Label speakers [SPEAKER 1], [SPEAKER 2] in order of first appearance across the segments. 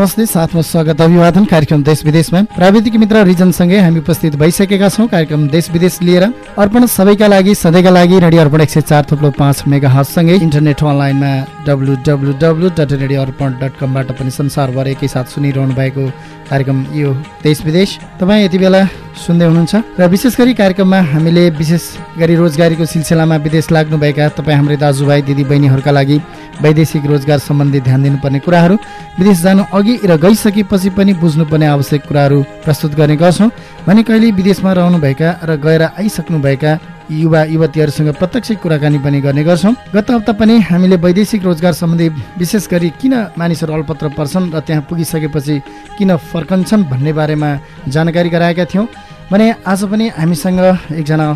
[SPEAKER 1] नमस्ते साथमा स्वागत अभिवादन कार्यक्रम देश विदेशमा। प्राविधिक मित्र रिजनसँगै हामी उपस्थित भइसकेका छौँ। कार्यक्रम देश विदेश लिएर अर्पण सबैका लागि सधैँका लागि रेडियो अर्पण एक सय चार थुप्रो पाँच मेगा हटसँगै इन्टरनेट अनलाइनमा W W W dot radio Arpan dot कमबाट पनि संसारभर एकैसाथ सुनिरहनु भएको कार्यक्रम यो देश विदेश। तपाईँ यति बेला सुन्दै हुनुहुन्छ र विशेष गरी कार्यक्रममा हामीले विशेष गरी रोजगारीको सिलसिलामा विदेश लाग्नुभएका तपाईँ हाम्रै दाजुभाइ दिदीबहिनीहरूका लागि वैदेशिक रोजगार सम्बन्धी ध्यान दिनुपर्ने कुराहरू विदेश जानु अघि र गइसकेपछि पनि बुझ्नुपर्ने आवश्यक कुराहरू प्रस्तुत गर्ने गर्छौँ। भने कहिले विदेशमा रहनुभएका र गएर आइसक्नुभएका युवा युवतीहरूसँग प्रत्यक्ष कुराकानी पनि गर्ने गर्छौँ। गत हप्ता पनि हामीले वैदेशिक रोजगार सम्बन्धी विशेष गरी किन मानिसहरू अल्पत्र पर्छन् र त्यहाँ पुगिसकेपछि किन फर्कन्छन् भन्ने बारेमा जानकारी गराएका थियौँ। भने आज पनि हामीसँग एकजना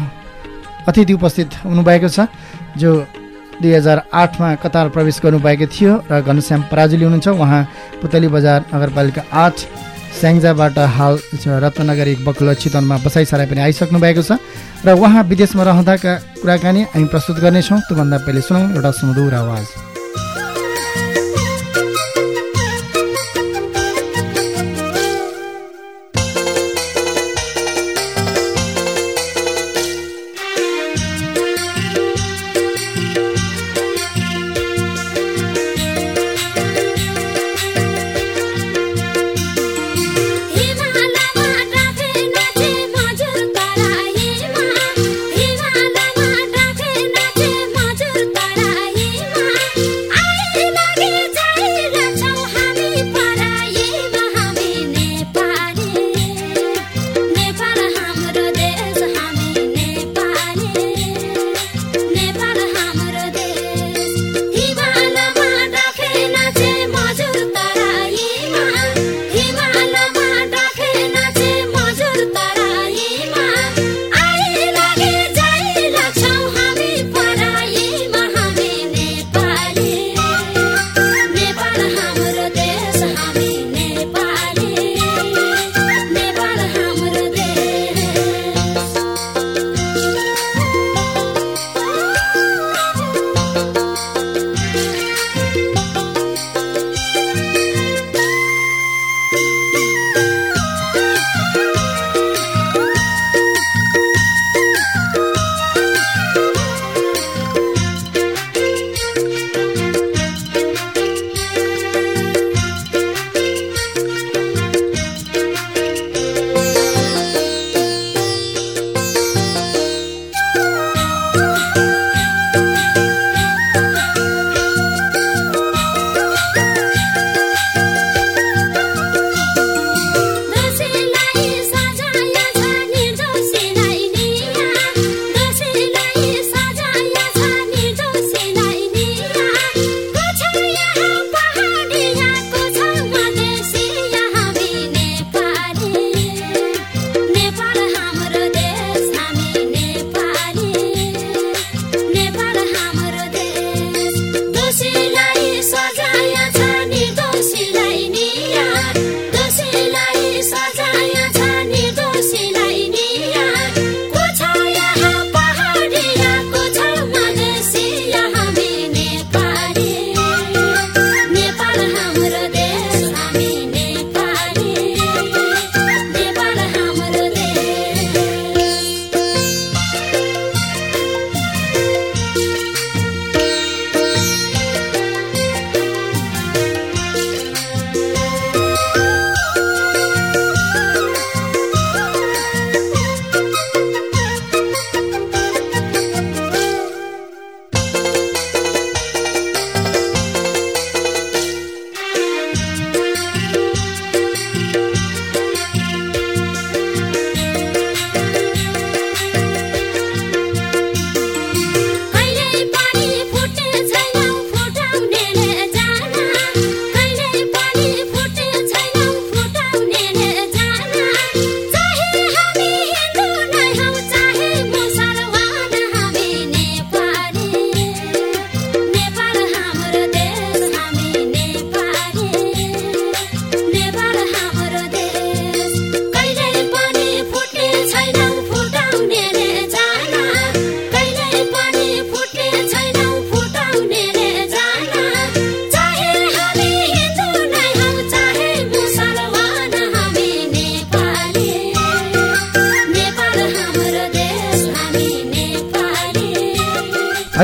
[SPEAKER 1] अतिथि उपस्थित हुनुभएको छ जो दुई हजार आठमा कतार प्रवेश गर्नुभएको थियो र घनश्याम पराजुली हुनुहुन्छ। उहाँ पुतली बजार नगरपालिका आठ स्याङ्जाबाट हाल रत्नगर बकुल चितवनमा बसाइ सराई पनि आइसक्नु भएको छ। र उहाँ विदेशमा रहँदाका कुराकानी हामी प्रस्तुत गर्नेछौँ। त्योभन्दा पहिले सुनौँ एउटा सुमधुर आवाज।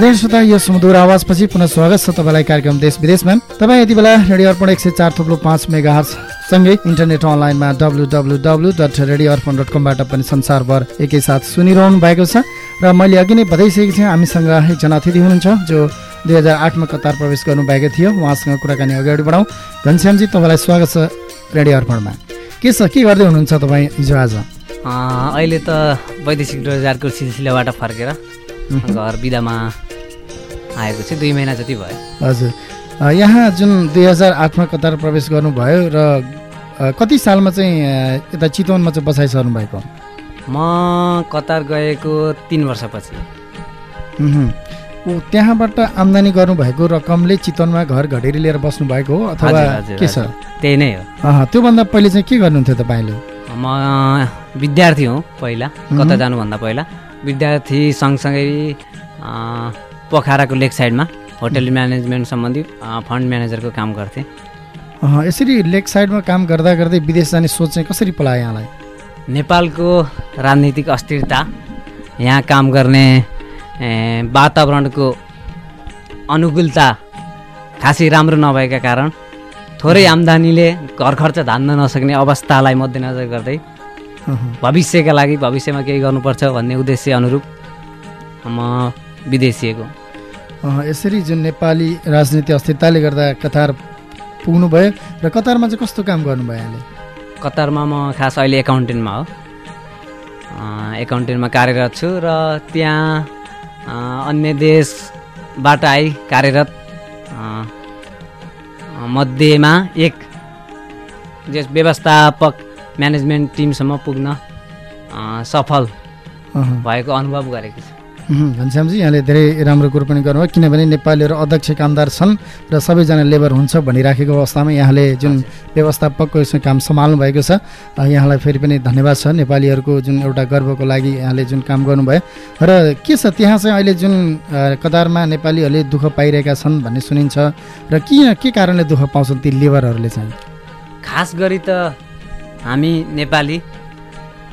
[SPEAKER 1] आदरणीय श्रोता यो सुमधुर आवाजपछि पुनः स्वागत छ तपाईँलाई कार्यक्रम देश विदेशमा। तपाईँ यति बेला रेडियो अर्पण एक सय चार थुप्रो पाँच मेगा सँगै इन्टरनेट अनलाइनमा W W W dot radio Arpan dot कमबाट पनि संसारभर एकैसाथ सुनिरहनु भएको छ। र मैले अघि नै बताइसकेको थिएँ हामीसँग एकजना अतिथि हुनुहुन्छ जो दुई हजार आठमा कतार प्रवेश गर्नुभएको थियो। उहाँसँग कुराकानी अगाडि बढाउँ। घनश्यामजी तपाईँलाई स्वागत छ रेडियो अर्पणमा। के छ के गर्दै हुनुहुन्छ तपाईँ हिजो आज?
[SPEAKER 2] अहिले त वैदेशिक रोजगारको सिलसिलाबाट फर्केर घर बिदामा आएको चाहिँ दुई महिना जति भयो।
[SPEAKER 1] हजुर। यहाँ जुन दुई हजार आठमा कतार प्रवेश गर्नुभयो र कति सालमा चाहिँ यता चितवनमा चाहिँ बसाइ सर्नु भएको?
[SPEAKER 2] म कतार गएको तिन वर्षपछि।
[SPEAKER 1] त्यहाँबाट आम्दानी गर्नुभएको रकमले चितवनमा घर घडेरी लिएर बस्नु भएको हो अथवा के छ?
[SPEAKER 2] त्यही नै
[SPEAKER 1] हो। त्योभन्दा पहिले चाहिँ के गर्नुहुन्थ्यो तपाईँले?
[SPEAKER 2] म विद्यार्थी हुँ पहिला कता जानुभन्दा पहिला। विद्यार्थी सँगसँगै पोखराको लेक साइडमा होटल म्यानेजमेन्ट सम्बन्धी फन्ड म्यानेजरको काम गर्थेँ।
[SPEAKER 1] यसरी लेक साइडमा काम गर्दा गर्दै विदेश जाने सोच चाहिँ कसरी पलायो यहाँलाई?
[SPEAKER 2] नेपालको राजनीतिक अस्थिरता यहाँ काम गर्ने वातावरणको अनुकूलता खासै राम्रो नभएका कारण थोरै आम्दानीले घर खर्च धान्न नसक्ने अवस्थालाई मध्यनजर गर्दै भविष्यका लागि भविष्यमा केही गर्नुपर्छ भन्ने उद्देश्य अनुरूप म विदेशिएको
[SPEAKER 1] यसरी जुन नेपाली राजनीति अस्थिरताले गर्दा कतार पुग्नुभयो र कतारमा चाहिँ कस्तो काम गर्नुभयो यहाँले
[SPEAKER 2] कतारमा म खास अहिले एकाउन्टेन्टमा हो। एकाउन्टेन्टमा कार्यरत छु र त्यहाँ अन्य देशबाट आई कार्यरत मध्येमा एक व्यवस्थापक म्यानेजमेन्ट टिमसम्म पुग्न सफल भएको अनुभव गरेको छु।
[SPEAKER 1] घनश्यामजी यहाँले धेरै राम्रो कुरो पनि गर्नुभयो किनभने नेपालीहरू अध्यक्ष कामदार छन् र सबैजना लेबर हुन्छ भनिराखेको अवस्थामा यहाँले जुन व्यवस्थापकको काम सम्हाल्नु भएको छ यहाँलाई फेरि पनि धन्यवाद छ। नेपालीहरूको जुन एउटा गर्वको लागि यहाँले जुन काम गर्नुभयो। र के छ त्यहाँ चाहिँ अहिले जुन कतारमा नेपालीहरूले दुःख पाइरहेका छन् भन्ने सुनिन्छ र किन के कारणले दुःख पाउँछन् ती लेबरहरूले चाहिँ?
[SPEAKER 2] खास गरी त हामी नेपाली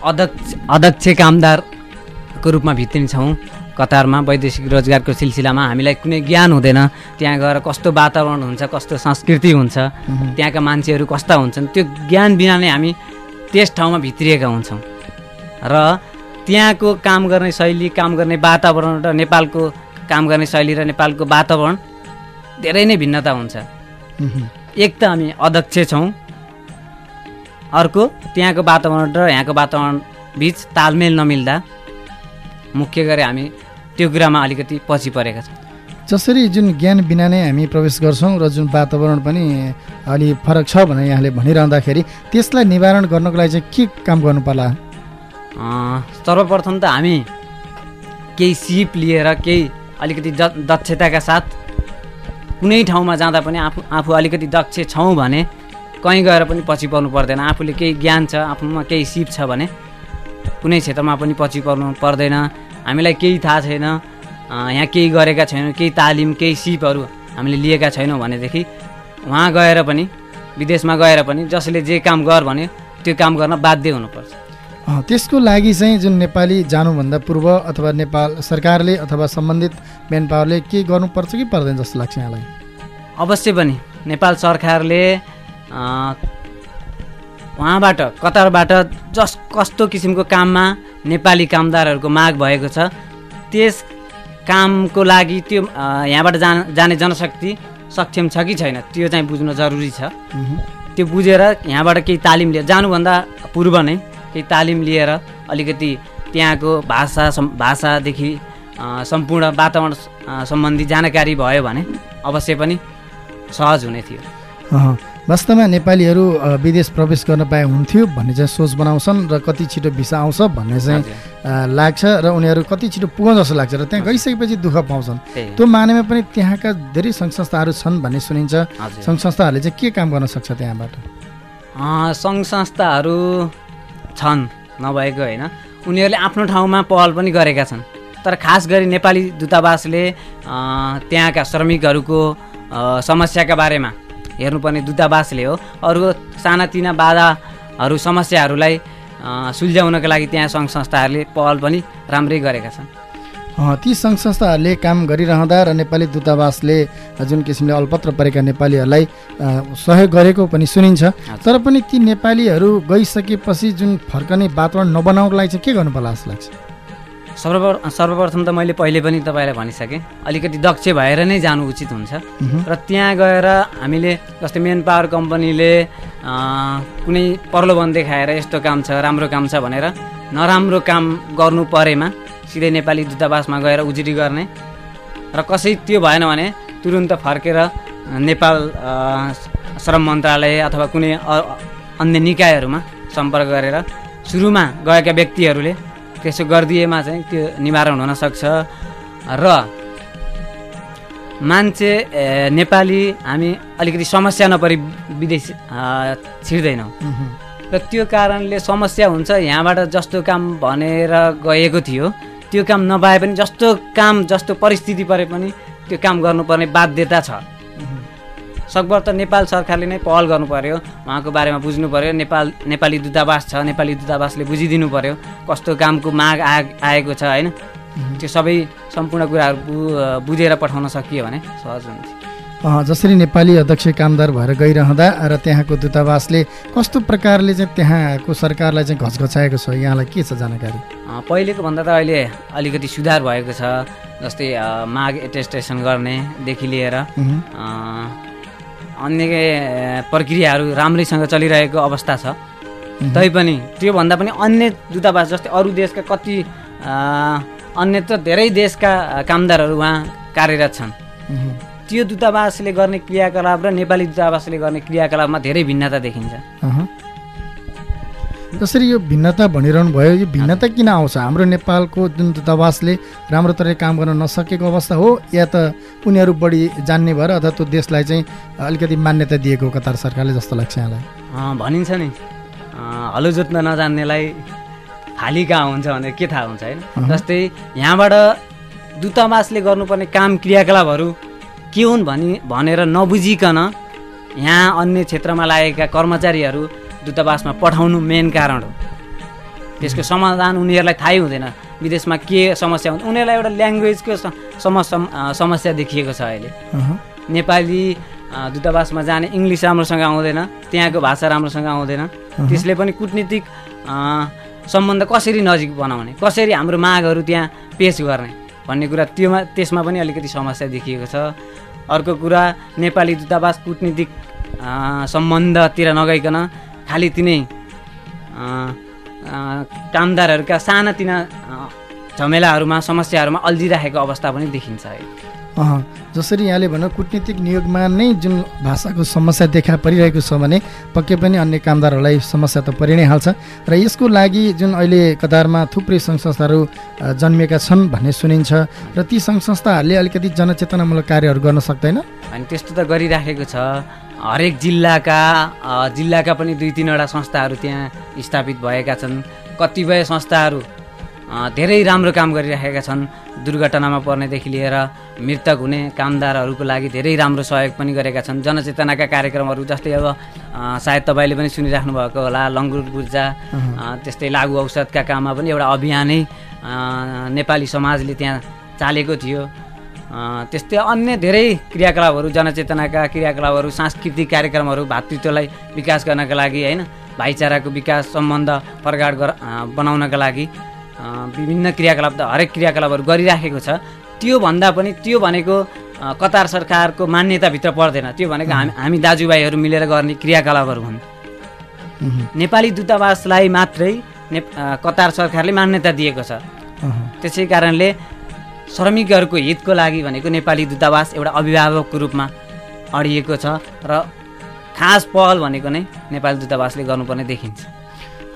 [SPEAKER 2] अध्यक्ष अध्यक्ष कामदारको रूपमा भित्रिन्छौँ। कतारमा वैदेशिक रोजगारको सिलसिलामा हामीलाई कुनै ज्ञान हुँदैन। त्यहाँ गएर कस्तो वातावरण हुन्छ कस्तो संस्कृति हुन्छ त्यहाँका मान्छेहरू कस्ता हुन्छन् त्यो ज्ञान बिना नै हामी त्यस ठाउँमा भित्रिएका हुन्छौँ। र त्यहाँको काम गर्ने शैली काम गर्ने वातावरण र नेपालको काम गर्ने शैली र नेपालको वातावरण धेरै नै भिन्नता हुन्छ। एक त हामी अध्यक्ष छौँ। अर्को त्यहाँको वातावरण र यहाँको वातावरण बिच तालमेल नमिल्दा मुख्य गरी हामी त्यो कुरामा अलिकति पछि परेका छौँ
[SPEAKER 1] जसरी जुन ज्ञान बिना नै हामी प्रवेश गर्छौँ र जुन वातावरण पनि अलि फरक छ भनेर यहाँले भनिरहँदाखेरि त्यसलाई निवारण गर्नको लागि चाहिँ के काम गर्नु पर्ला
[SPEAKER 2] सर्वप्रथम त हामी केही सिप लिएर केही अलिकति दक्षताका साथ कुनै ठाउँमा जाँदा पनि आफू आफू अलिकति दक्ष छौँ भने कहीँ गएर पनि पछि पर्नु पर्दैन। आफूले केही ज्ञान छ आफूमा केही सिप छ भने कुनै क्षेत्रमा पनि पछि पर्नु पर्दैन। हामीलाई केही थाहा छैन। यहाँ केही गरेका छैनौँ केही तालिम केही सिपहरू हामीले लिएका छैनौँ भनेदेखि उहाँ गएर पनि विदेशमा गएर पनि जसले जे काम गर भने त्यो काम गर्न बाध्य हुनुपर्छ।
[SPEAKER 1] त्यसको लागि चाहिँ जुन नेपाली जानुभन्दा पूर्व अथवा नेपाल सरकारले अथवा सम्बन्धित म्यान पावरले के गर्नुपर्छ कि पर्दैन जस्तो लाग्छ यहाँलाई?
[SPEAKER 2] अवश्य पनि नेपाल सरकारले उहाँबाट कतारबाट जस कस्तो किसिमको काममा नेपाली कामदारहरूको माग भएको छ त्यस कामको लागि त्यो यहाँबाट जान जाने जनशक्ति सक्षम छ कि छैन त्यो चाहिँ बुझ्नु जरुरी छ। त्यो बुझेर यहाँबाट केही तालिम लिएर जानुभन्दा पूर्व नै केही तालिम लिएर अलिकति त्यहाँको भाषा भाषादेखि सम्पूर्ण वातावरण सम्बन्धी जानकारी भयो भने अवश्य पनि सहज हुने थियो।
[SPEAKER 1] वास्तवमा नेपालीहरू विदेश प्रवेश गर्न पाए हुन्थ्यो भन्ने चाहिँ सोच बनाउँछन् र कति छिटो भिसा आउँछ भन्ने चाहिँ लाग्छ र उनीहरू कति छिटो पुग जस्तो लाग्छ र त्यहाँ गइसकेपछि दुःख पाउँछन्। त्यो मानेमा पनि त्यहाँका धेरै सङ्घ संस्थाहरू छन् भन्ने सुनिन्छ। सङ्घ संस्थाहरूले चाहिँ के काम गर्न सक्छ त्यहाँबाट?
[SPEAKER 2] सङ्घ संस्थाहरू छन् नभएको होइन। उनीहरूले आफ्नो ठाउँमा पहल पनि गरेका छन्। तर खास गरी नेपाली दूतावासले त्यहाँका श्रमिकहरूको समस्याका बारेमा हेर्नुपर्ने दूतावासले हो। अरू सानातिना बाधाहरू समस्याहरूलाई सुल्झाउनका लागि त्यहाँ सङ्घ संस्थाहरूले पहल पनि राम्रै गरेका छन्।
[SPEAKER 1] ती सङ्घ संस्थाहरूले काम गरिरहँदा र नेपाली दूतावासले जुन किसिमले अल्पत्र परेका नेपालीहरूलाई सहयोग गरेको पनि सुनिन्छ। तर पनि ती नेपालीहरू गइसकेपछि जुन फर्कने वातावरण नबनाउनको लागि चाहिँ के गर्नु पर्ला जस्तो लाग्छ?
[SPEAKER 2] सर्वप्र सर्वप्रथम त मैले पहिले पनि तपाईँलाई भनिसकेँ। अलिकति दक्ष भएर नै जानु उचित हुन्छ। र त्यहाँ गएर हामीले जस्तै मेन पावर कम्पनीले कुनै प्रलोभन देखाएर यस्तो काम छ राम्रो काम छ भनेर नराम्रो काम गर्नु परेमा सिधै नेपाली दूतावासमा गएर उजुरी गर्ने। र कसै त्यो भएन भने तुरुन्त फर्केर नेपाल श्रम मन्त्रालय अथवा कुनै अन्य निकायहरूमा सम्पर्क गरेर सुरुमा गएका व्यक्तिहरूले त्यसो गरिदिएमा चाहिँ त्यो निवारण हुन सक्छ। र मान्छे नेपाली हामी अलिकति समस्या नपरी विदेश छिर्दैनौँ। र त्यो कारणले समस्या हुन्छ। यहाँबाट जस्तो काम भनेर गएको थियो त्यो काम नपाए पनि जस्तो काम जस्तो परिस्थिति परे पनि त्यो काम गर्नुपर्ने बाध्यता छ। सकभर त नेपाल सरकारले नै पहल गर्नु पर्यो उहाँको बारेमा बुझ्नु पर्यो नेपाल नेपाली दूतावास छ नेपाली दूतावासले बुझिदिनु पर्यो कस्तो कामको माग आ आएको छ होइन? त्यो सबै सम्पूर्ण कुराहरू बु बुझेर पठाउन सकियो भने सहज हुन्थ्यो।
[SPEAKER 1] अँ, जसरी नेपाली अध्यक्ष कामदार भएर गइरहँदा र त्यहाँको दूतावासले कस्तो प्रकारले चाहिँ त्यहाँको सरकारलाई चाहिँ घचघचाएको छ यहाँलाई के छ जानकारी?
[SPEAKER 2] पहिलेको भन्दा त अहिले अलिकति सुधार भएको छ जस्तै माग एटेस्टेसन गर्नेदेखि लिएर। अन्य प्रक्रियाहरू राम्रैसँग चलिरहेको अवस्था छ। तैपनि त्योभन्दा पनि अन्य दूतावास जस्तै अरू देशका कति अँ, अन्य त धेरै देशका कामदारहरू उहाँ कार्यरत छन्। त्यो दूतावासले गर्ने क्रियाकलाप र नेपाली दूतावासले गर्ने क्रियाकलापमा धेरै भिन्नता देखिन्छ।
[SPEAKER 1] जसरी यो भिन्नता भनिरहनु भयो? यो भिन्नता किन आउँछ? हाम्रो नेपालको जुन दूतावासले राम्रो तरिकाले काम गर्न नसकेको अवस्था हो। या त उनीहरू बढी जान्ने भएर अथवा त्यो देशलाई चाहिँ अलिकति मान्यता दिएको कतार सरकारले जस्तो लाग्छ यहाँलाई?
[SPEAKER 2] भनिन्छ नि। हलो जोत्न नजान्नेलाई हाली कहाँ हुन्छ भने के थाहा हुन्छ होइन। जस्तै यहाँबाट दूतावासले गर्नुपर्ने काम क्रियाकलापहरू के हुन् भनी भनेर नबुझिकन यहाँ अन्य क्षेत्रमा लागेका कर्मचारीहरू दूतावासमा पठाउनु मेन कारण हो। त्यसको समाधान उनीहरूलाई थाहै हुँदैन। विदेशमा के समस्या हुन्छ? उनीहरूलाई एउटा ल्याङ्ग्वेजको समस्या देखिएको छ अहिले।
[SPEAKER 1] अहँ,
[SPEAKER 2] नेपाली दूतावासमा जाने इङ्ग्लिस राम्रोसँग आउँदैन त्यहाँको भाषा राम्रोसँग आउँदैन। त्यसले पनि कुटनीतिक सम्बन्ध कसरी नजिक बनाउने? कसरी हाम्रो मागहरू त्यहाँ पेस गर्ने? भन्ने कुरा त्योमा त्यसमा पनि अलिकति समस्या देखिएको छ। अर्को कुरा नेपाली दूतावास कुटनीतिक सम्बन्धतिर नगइकन खालि तिनै कामदारहरूका सानातिना झमेलाहरूमा समस्याहरूमा अल्झिराखेको अवस्था पनि देखिन्छ है।
[SPEAKER 1] जसरी यहाँले भन्नु कुटनीतिक नियोगमा नै जुन भाषाको समस्या देखा परिरहेको छ भने पक्कै पनि अन्य कामदारहरूलाई समस्या त परि नै हाल्छ। र यसको लागि जुन अहिले कतारमा थुप्रै सङ्घ संस्थाहरू जन्मिएका छन् भन्ने सुनिन्छ र ती सङ्घ संस्थाहरूले अलिकति जनचेतनामूलक कार्यहरू गर्न सक्दैन?
[SPEAKER 2] अनि त्यस्तो त गरिराखेको छ। हरेक जिल्लाका जिल्लाका पनि दुई तिनवटा संस्थाहरू त्यहाँ स्थापित भएका छन्। कतिपय संस्थाहरू धेरै राम्रो काम गरिराखेका छन्। दुर्घटनामा पर्नेदेखि लिएर मृतक हुने कामदारहरूको लागि धेरै राम्रो सहयोग पनि गरेका छन्। जनचेतनाका कार्यक्रमहरू जस्तै अब सायद तपाईँले पनि सुनिराख्नु भएको होला लङ्गुर बुर्जा अ, त्यस्तै लागु औषधका काममा पनि एउटा अभियानै नेपाली समाजले त्यहाँ चालेको थियो। त्यस्तै अन्य धेरै क्रियाकलापहरू जनचेतनाका क्रियाकलापहरू सांस्कृतिक कार्यक्रमहरू भातृत्वलाई विकास गर्नका लागि होइन भाइचाराको विकास सम्बन्ध प्रगाड गर बनाउनका लागि विभिन्न क्रियाकलाप त हरेक क्रियाकलापहरू गरिराखेको छ। त्यो भन्दा पनि त्यो भनेको कतार सरकारको मान्यताभित्र पर्दैन। त्यो भनेको हामी हामी दाजुभाइहरू मिलेर गर्ने क्रियाकलापहरू हुन्। नेपाली दूतावासलाई मात्रै ने कतार सरकारले मान्यता दिएको छ। त्यसै कारणले श्रमिकहरूको हितको लागि भनेको नेपाली दूतावास एउटा अभिभावकको रूपमा अडिएको छ र खास पहल भनेको नै नेपाली दूतावासले गर्नुपर्ने देखिन्छ।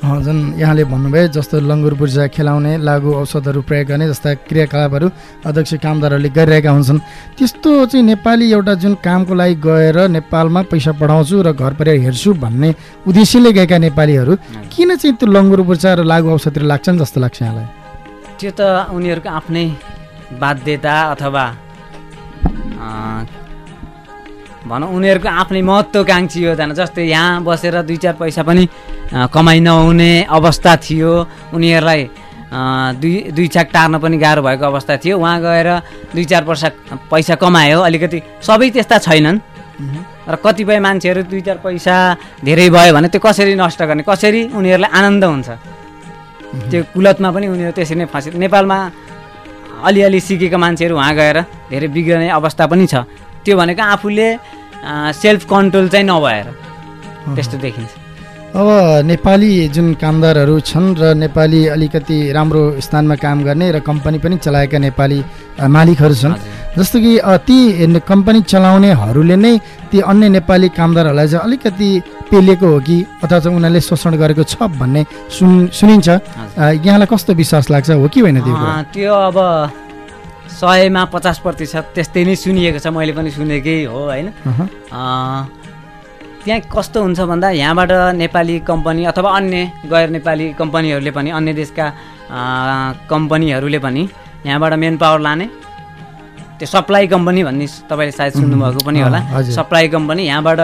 [SPEAKER 1] जुन यहाँले भन्नुभयो जस्तो लङ्गुर बुर्जा खेलाउने लागु औषधहरू प्रयोग गर्ने जस्ता क्रियाकलापहरू अध्यक्ष कामदारहरूले गरिरहेका हुन्छन्। त्यस्तो चाहिँ नेपाली एउटा जुन कामको लागि गएर नेपालमा पैसा पठाउँछु र घर परिवार हेर्छु भन्ने उद्देश्यले गएका नेपालीहरू किन चाहिँ त्यो लङ्गुर बुर्जा र लागु औषधतिर लाग्छन् जस्तो लाग्छ यहाँलाई?
[SPEAKER 2] त्यो त उनीहरूको आफ्नै बाध्यता अथवा भनौँ उनीहरूको आफ्नै महत्त्वकाङ्क्षी योजना जस्तै यहाँ बसेर दुई चार पैसा पनि कमाइ नहुने अवस्था थियो। उनीहरूलाई दुई दुई छाक टार्न पनि गाह्रो भएको अवस्था थियो। उहाँ गएर दुई चार पैसा पैसा कमायो। अलिकति सबै त्यस्ता छैनन्। र कतिपय मान्छेहरू दुई चार पैसा धेरै भयो भने त्यो कसरी नष्ट गर्ने? कसरी उनीहरूलाई आनन्द हुन्छ? त्यो कुलतमा पनि उनीहरू त्यसरी नै फँसे। नेपालमा अलिअलि सिकेका मान्छेहरू उहाँ गएर धेरै बिग्रने अवस्था पनि छ। त्यो भनेको आफूले सेल्फ कन्ट्रोल चाहिँ नभएर। त्यस्तो देखिन्छ।
[SPEAKER 1] अब नेपाली जुन कामदारहरू छन् र नेपाली अलिकति राम्रो स्थानमा काम गर्ने र कम्पनी पनि चलाएका नेपाली मालिकहरू छन् जस्तो कि ती कम्पनी चलाउनेहरूले नै ती अन्य नेपाली कामदारहरूलाई चाहिँ अलिकति पेलिएको हो कि अथवा चाहिँ उनीहरूले शोषण गरेको छ भन्ने सुन सुनिन्छ। यहाँलाई कस्तो विश्वास लाग्छ हो कि होइन त्यो
[SPEAKER 2] त्यो अब सयमा पचास प्रतिशत त्यस्तै नै सुनिएको छ मैले पनि सुनेकै हो होइन? त्यहाँ कस्तो हुन्छ भन्दा यहाँबाट नेपाली कम्पनी अथवा अन्य गैर नेपाली कम्पनीहरूले पनि अन्य देशका कम्पनीहरूले पनि यहाँबाट मेन पावर लाने। त्यो सप्लाई कम्पनी भन्ने तपाईँले सायद सुन्नुभएको पनि होला। सप्लाई कम्पनी यहाँबाट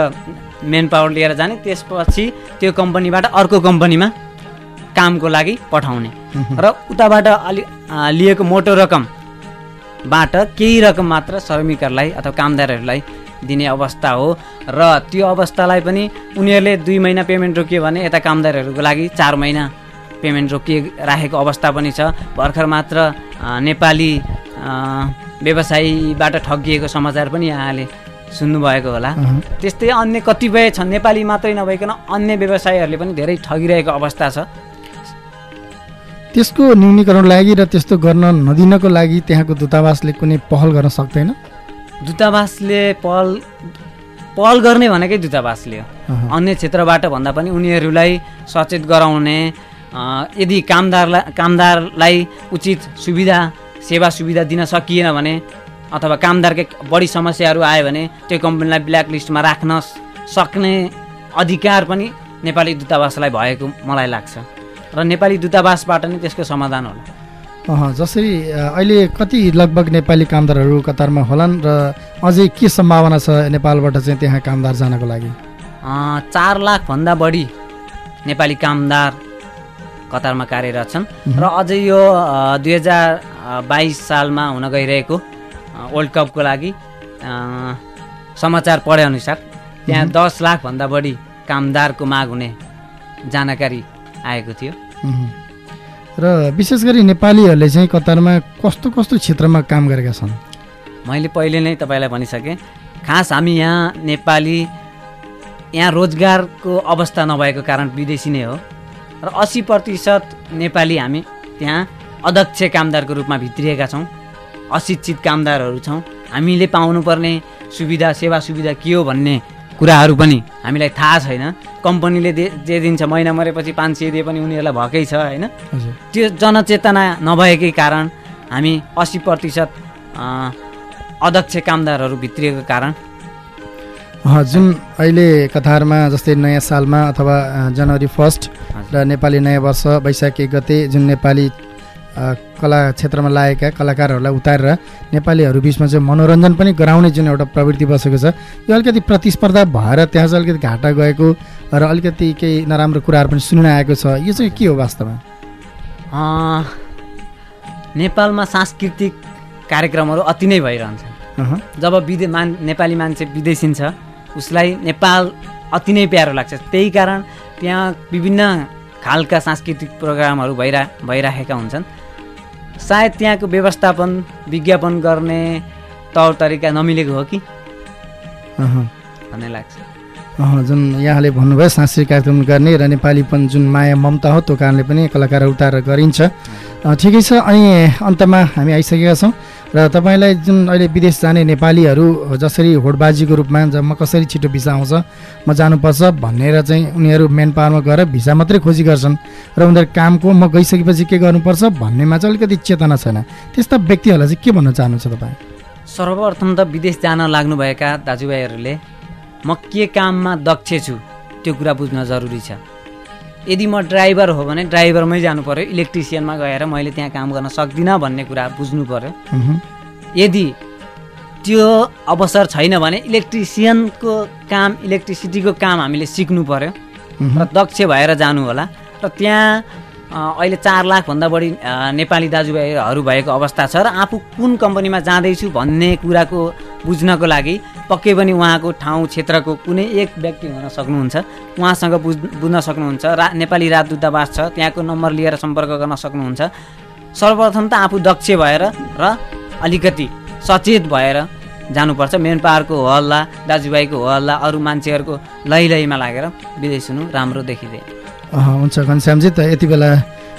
[SPEAKER 2] मेन पावर लिएर जाने त्यसपछि त्यो कम्पनीबाट अर्को कम्पनीमा कामको लागि पठाउने। र उताबाट अलि लिएको मोटो रकमबाट केही रकम मात्र श्रमिकहरूलाई अथवा कामदारहरूलाई दिने अवस्था हो र त्यो अवस्थालाई पनि उनीहरूले दुई महिना पेमेन्ट रोकियो भने यता कामदारहरूको लागि चार महिना पेमेन्ट रोकिराखेको अवस्था पनि छ। भर्खर मात्र नेपाली व्यवसायीबाट ठगिएको समाचार पनि यहाँले सुन्नुभएको होला। त्यस्तै अन्य कतिपय छन्। नेपाली मात्रै नभइकन अन्य व्यवसायीहरूले पनि धेरै ठगिरहेको अवस्था छ।
[SPEAKER 1] त्यसको न्यूनीकरण लागि र त्यस्तो गर्न नदिनको लागि त्यहाँको दूतावासले कुनै पहल गर्न सक्दैन?
[SPEAKER 2] दूतावासले पहल पहल गर्ने भनेकै दूतावासले हो। अन्य क्षेत्रबाट भन्दा पनि उनीहरूलाई सचेत गराउने यदि कामदारलाई कामदारलाई उचित सुविधा सेवा सुविधा दिन सकिएन भने अथवा कामदारकै बढी समस्याहरू आयो भने त्यो कम्पनीलाई ब्ल्याकलिस्टमा राख्न सक्ने अधिकार पनि नेपाली दूतावासलाई भएको मलाई लाग्छ। र नेपाली दूतावासबाट नै त्यसको समाधान होला।
[SPEAKER 1] जसरी अहिले कति लगभग नेपाली कामदारहरू कतारमा होलान् र अझै के सम्भावना छ नेपालबाट चाहिँ त्यहाँ कामदार जानको लागि?
[SPEAKER 2] चार लाखभन्दा बढी नेपाली कामदार कतारमा कार्यरत छन्। र अझै यो दुई हजार बाइस सालमा हुन गइरहेको वर्ल्ड कपको लागि समाचार पढेअनुसार त्यहाँ दस लाखभन्दा बढी कामदारको माग हुने जानकारी आएको थियो।
[SPEAKER 1] र विशेष गरी नेपालीहरूले चाहिँ कतारमा कस्तो कस्तो क्षेत्रमा काम गरेका छन्?
[SPEAKER 2] मैले पहिले नै तपाईँलाई भनिसकेँ खास हामी यहाँ नेपाली यहाँ रोजगारको अवस्था नभएको कारण विदेशी नै हो। र अस्सी प्रतिशत नेपाली हामी त्यहाँ अध्यक्ष कामदारको रूपमा भित्रिएका छौँ अशिक्षित कामदारहरू छौँ। हामीले पाउनुपर्ने सुविधा सेवा सुविधा के हो भन्ने कुराहरू पनि हामीलाई थाहा छैन। कम्पनीले दे जे दिन्छ महिना मरेपछि पाँच सय दिए पनि उनीहरूलाई भएकै छ होइन? त्यो जनचेतना नभएकै कारण हामी अस्सी प्रतिशत अध्यक्ष कामदारहरू भित्रिएको कारण।
[SPEAKER 1] जुन अहिले कतारमा जस्तै नयाँ सालमा अथवा जनवरी फर्स्ट र नेपाली नयाँ वर्ष वैशाख गते जुन नेपाली कला क्षेत्रमा लागेका कलाकारहरूलाई उतारेर नेपालीहरू बिचमा चाहिँ मनोरञ्जन पनि गराउने जुन एउटा प्रवृत्ति बसेको छ यो अलिकति प्रतिस्पर्धा भएर त्यहाँ चाहिँ अलिकति घाटा गएको र अलिकति केही नराम्रो कुराहरू पनि सुन्न आएको छ यो चाहिँ के हो वास्तवमा?
[SPEAKER 2] नेपालमा सांस्कृतिक कार्यक्रमहरू अति नै भइरहन्छन्। जब विदे मान नेपाली मान्छे विदेशिन्छ उसलाई नेपाल अति नै प्यारो लाग्छ। त्यही कारण त्यहाँ विभिन्न खालका सांस्कृतिक प्रोग्रामहरू भइरा भइराखेका हुन्छन्। सायद त्यहाँको व्यवस्थापन विज्ञापन गर्ने तौर तरिका नमिलेको हो कि? भन्ने लाग्छ।
[SPEAKER 1] जुन यहाँले भन्नुभयो सांस्कृतिक कार्यक्रम गर्ने र नेपालीपन जुन माया ममता हो त्यो कारणले पनि कलाकार उतारेर गरिन्छ। ठिकै छ अनि अन्तमा हामी आइसकेका छौँ। र तपाईँलाई जुन अहिले विदेश जाने नेपालीहरू जसरी होडबाजीको रूपमा म कसरी छिटो भिसा आउँछ म जानुपर्छ भनेर चाहिँ उनीहरू मेन पावरमा गएर भिसा मात्रै खोजी गर्छन्। र उनीहरू कामको म गइसकेपछि के गर्नुपर्छ भन्नेमा चाहिँ अलिकति चेतना छैन। त्यस्ता व्यक्तिहरूलाई चाहिँ के भन्न चाहनुहुन्छ तपाईँ?
[SPEAKER 2] सर्वप्रथम त विदेश जान लाग्नुभएका दाजुभाइहरूले म के काममा दक्ष छु त्यो कुरा बुझ्न जरुरी छ। यदि म ड्राइभर हो भने ड्राइभरमै जानु पऱ्यो इलेक्ट्रिसियनमा गएर मैले त्यहाँ काम गर्न सक्दिनँ भन्ने कुरा बुझ्नु पऱ्यो यदि त्यो अवसर छैन भने इलेक्ट्रिसियनको काम इलेक्ट्रिसिटीको काम हामीले सिक्नु पऱ्यो र दक्ष भएर जानु होला। र त्यहाँ अहिले चार लाखभन्दा बढी नेपाली दाजुभाइहरू भएको अवस्था छ र आफू कुन कम्पनीमा जाँदैछु भन्ने कुराको बुझ्नको लागि पक्कै पनि उहाँको ठाउँ क्षेत्रको कुनै एक व्यक्ति हुन सक्नुहुन्छ। उहाँसँग बुझ बुझ्न सक्नुहुन्छ। रा नेपाली राजदूतावास छ त्यहाँको नम्बर लिएर सम्पर्क गर्न सक्नुहुन्छ। सर्वप्रथम त आफू दक्ष भएर र अलिकति सचेत भएर जानुपर्छ। मेन पावरको हो हल्ला दाजुभाइको हो हल्ला अरू मान्छेहरूको लै लैमा लागेर विदेश हुनु राम्रो देखिँदै
[SPEAKER 1] हुन्छ घनश्यामजी त यति बेला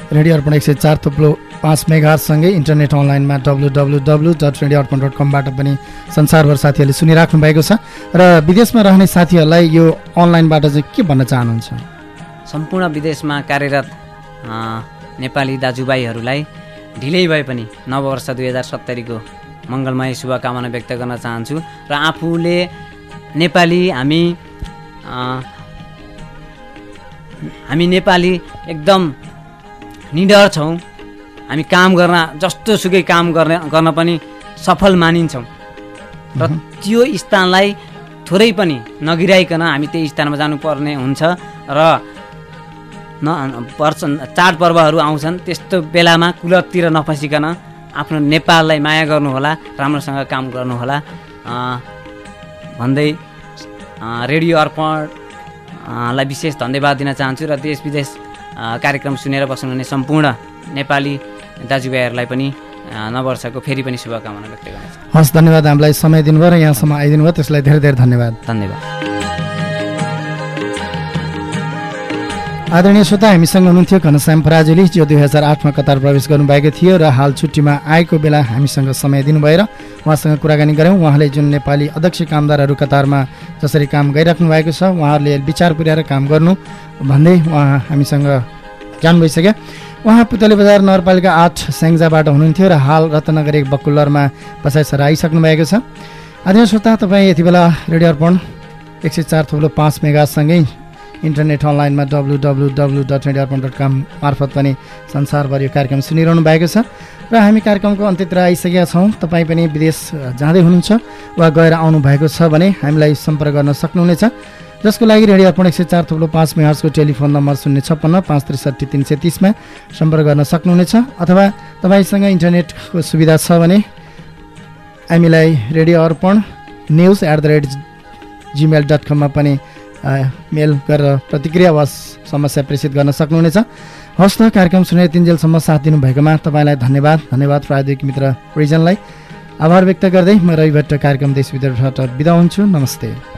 [SPEAKER 1] रेडियो अर्पण एक सय चार थुप्लो पाँच मेगासँगै इन्टरनेट अनलाइनमा W W W dot radio Arpan dot कमबाट पनि संसारभर साथीहरूले सुनिराख्नु भएको छ। र विदेशमा रहने साथीहरूलाई यो अनलाइनबाट चाहिँ के भन्न चाहनुहुन्छ?
[SPEAKER 2] सम्पूर्ण विदेशमा कार्यरत नेपाली दाजुभाइहरूलाई ढिलै भए पनि नववर्ष दुई हजार सत्तरीको मङ्गलमय शुभकामना व्यक्त गर्न चाहन्छु र आफूले नेपाली हामी हामी नेपाली एकदम निडर छौँ हामी काम गर्न जस्तो सुकै काम गर्ने गर्न पनि सफल मानिन्छौँ। र त्यो स्थानलाई थोरै पनि नगिराइकन हामी त्यही स्थानमा जानुपर्ने हुन्छ र न पर्छ चाडपर्वहरू आउँछन् त्यस्तो बेलामा कुलततिर नफसिकन आफ्नो नेपाललाई माया गर्नुहोला राम्रोसँग काम गर्नुहोला। भन्दै रेडियो अर्पणलाई विशेष धन्यवाद दिन चाहन्छु र देश विदेश कार्यक्रम सुनेर बस्नुहुने सम्पूर्ण नेपाली दाजुभाइहरूलाई पनि नवर्षको फेरि पनि शुभकामना व्यक्त गर्नेछ।
[SPEAKER 1] हस् धन्यवाद। हामीलाई समय दिनुभयो र यहाँसम्म आइदिनु भयो त्यसलाई धेरै धेरै धन्यवाद।
[SPEAKER 2] धन्यवाद।
[SPEAKER 1] आदरणीय श्रोता हामीसँग हुनुहुन्थ्यो घनश्याम पराजुली जो दुई हजार आठमा कतार प्रवेश गर्नुभएको थियो र हाल छुट्टीमा आएको बेला हामीसँग समय दिनुभयो र उहाँसँग कुराकानी गऱ्यौँ। उहाँले जुन नेपाली अध्यक्ष कामदारहरू कतारमा जसरी काम गरिराख्नु भएको छ उहाँहरूले विचार पुर्याएर काम गर्नु भन्दै उहाँ हामीसँग जानु भइसक्यो। उहाँ पुतली बजार नगरपालिका आठ स्याङ्जाबाट हुनुहुन्थ्यो र हाल रत्नगर बकुल्लरमा बसाइ सर आइसक्नु भएको छ। आदरणीय श्रोता तपाईँ यति बेला रेडियो अर्पण एक सय चार थुप्रो पाँच मेगासँगै इन्टरनेट अनलाइनमा W W W dot radio Arpan dot com मार्फत पनि संसारभरि यो कार्यक्रम सुनिरहनु भएको छ। र हामी कार्यक्रमको अन्त्यतिर आइसकेका छौँ। तपाईँ पनि विदेश जाँदै हुनुहुन्छ वा गएर आउनु भएको छ भने हामीलाई सम्पर्क गर्न सक्नुहुनेछ। जसको लागि रेडियो अर्पण एक सय चार थुप्रो पाँच मेहर्सको टेलिफोन नम्बर शून्य छप्पन्न पाँच त्रिसठी तिन सय तिसमा सम्पर्क गर्न सक्नुहुनेछ। अथवा तपाईँसँग इन्टरनेटको सुविधा छ भने हामीलाई radio Arpan news at the rate Gmail dot कममा पनि मेल गरेर प्रतिक्रिया वा समस्या प्रेषित गर्न सक्नुहुनेछ। हस्त कार्यक्रम सुनेर तिनजेलसम्म साथ दिनुभएकोमा तपाईँलाई धन्यवाद। धन्यवाद प्राविधिक मित्र रिजनलाई। आभार व्यक्त गर्दै म रवि भट्ट कार्यक्रम देश विदेशबाट बिदा हुन्छु। नमस्ते।